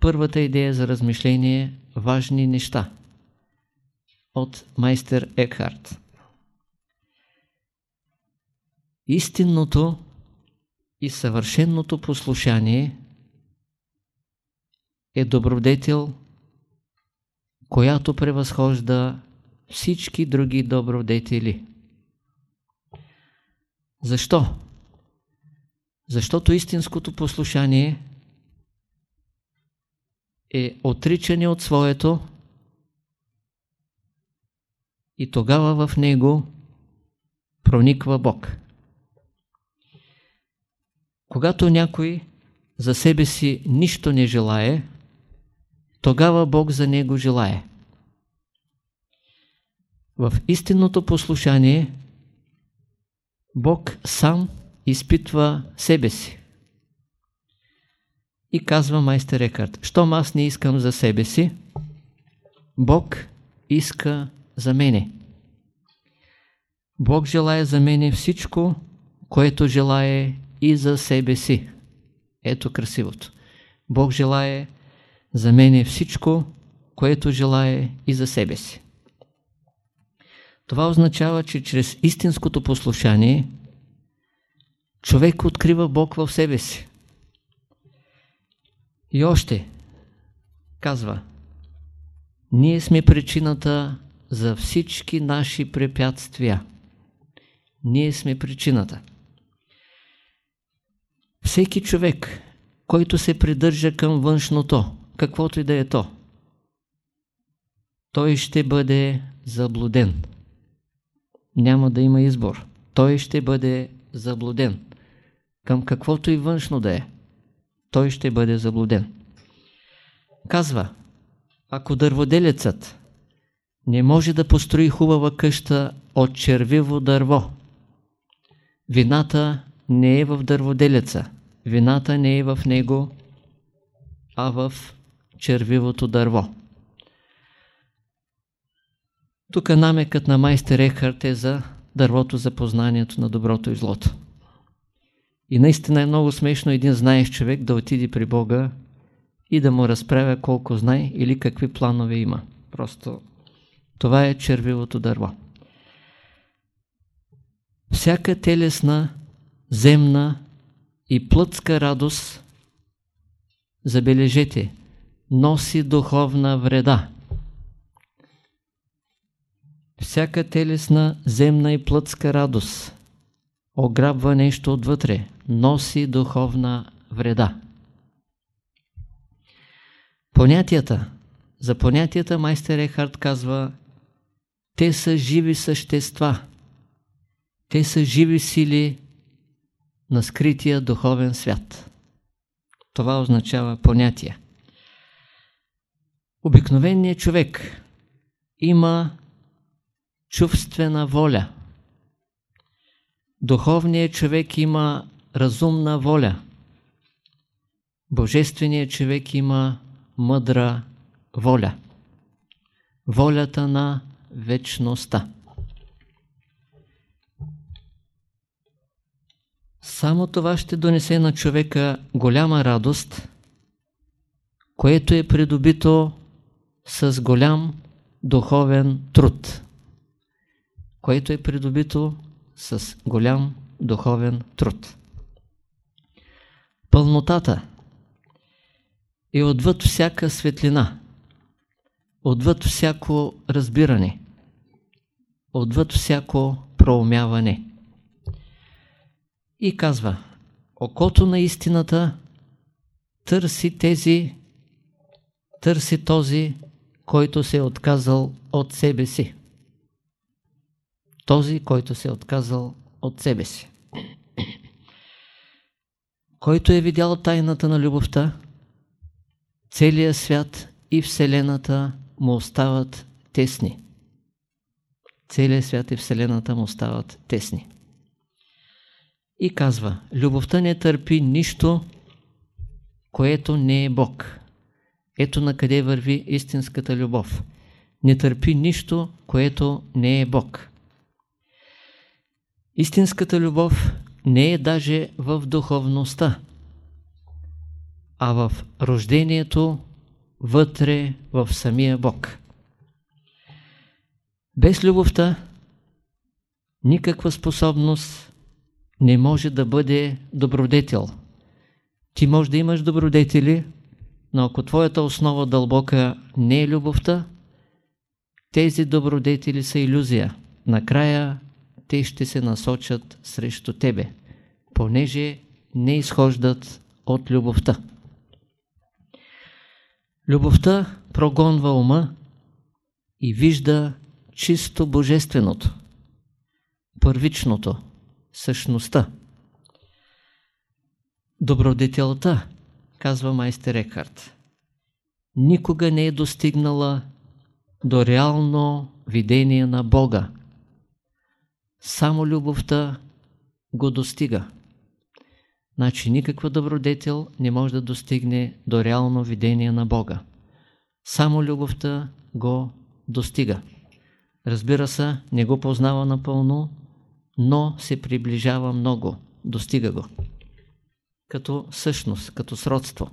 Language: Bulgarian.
първата идея за размишление важни неща от майстер Екхарт. Истинното и съвършенното послушание е добродетел, която превъзхожда всички други добродетели. Защо? Защото истинското послушание е отричане от своето и тогава в него прониква Бог. Когато някой за себе си нищо не желае, тогава Бог за него желае. В истинното послушание Бог сам изпитва себе си. И казва майстер Екарт, щом аз не искам за себе си, Бог иска за мене. Бог желая за мене всичко, което желае и за себе си. Ето красивото. Бог желае за мене всичко, което желае и за себе си. Това означава, че чрез истинското послушание човек открива Бог в себе си. И още казва, ние сме причината за всички наши препятствия. Ние сме причината. Всеки човек, който се придържа към външното, каквото и да е то, той ще бъде заблуден. Няма да има избор. Той ще бъде заблуден. Към каквото и външно да е, той ще бъде заблуден. Казва, ако дърводелецът не може да построи хубава къща от червиво дърво, вината не е в дърводелеца, вината не е в него, а в червивото дърво. Тук намекът на майстер Ехарт е за дървото за познанието на доброто и злото. И наистина е много смешно един знаещ човек да отиде при Бога и да му разправя колко знае или какви планове има. Просто това е червивото дърво. Всяка телесна, земна и плътска радост, забележете, носи духовна вреда. Всяка телесна, земна и плътска радост ограбва нещо отвътре, носи духовна вреда. Понятията. За понятията майстер Ехард казва, те са живи същества. Те са живи сили на скрития духовен свят. Това означава понятие. Обикновеният човек има чувствена воля. Духовният човек има разумна воля. Божественият човек има мъдра воля. Волята на вечността. Само това ще донесе на човека голяма радост, което е придобито с голям духовен труд. Което е придобито с голям духовен труд. Пълнотата е отвъд всяка светлина, отвъд всяко разбиране, отвъд всяко проумяване. И казва, окото на истината търси тези, търси този, който се е отказал от себе си. Този, който се е отказал от себе си. Който е видял тайната на любовта, целият свят и Вселената му остават тесни. Целият свят и Вселената му остават тесни. И казва, любовта не търпи нищо, което не е Бог. Ето на къде върви истинската любов. Не търпи нищо, което не е Бог. Истинската любов не е даже в духовността, а в рождението вътре в самия Бог. Без любовта никаква способност не може да бъде добродетел. Ти може да имаш добродетели, но ако твоята основа дълбока не е любовта, тези добродетели са иллюзия. Накрая те ще се насочат срещу тебе, понеже не изхождат от любовта. Любовта прогонва ума и вижда чисто божественото, първичното, същността. Добродетелта, казва майстер Екарт, никога не е достигнала до реално видение на Бога. Само любовта го достига. Значи никаква добродетел не може да достигне до реално видение на Бога. Само любовта го достига. Разбира се, не го познава напълно, но се приближава много, достига го. Като същност, като сродство.